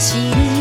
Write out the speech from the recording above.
心。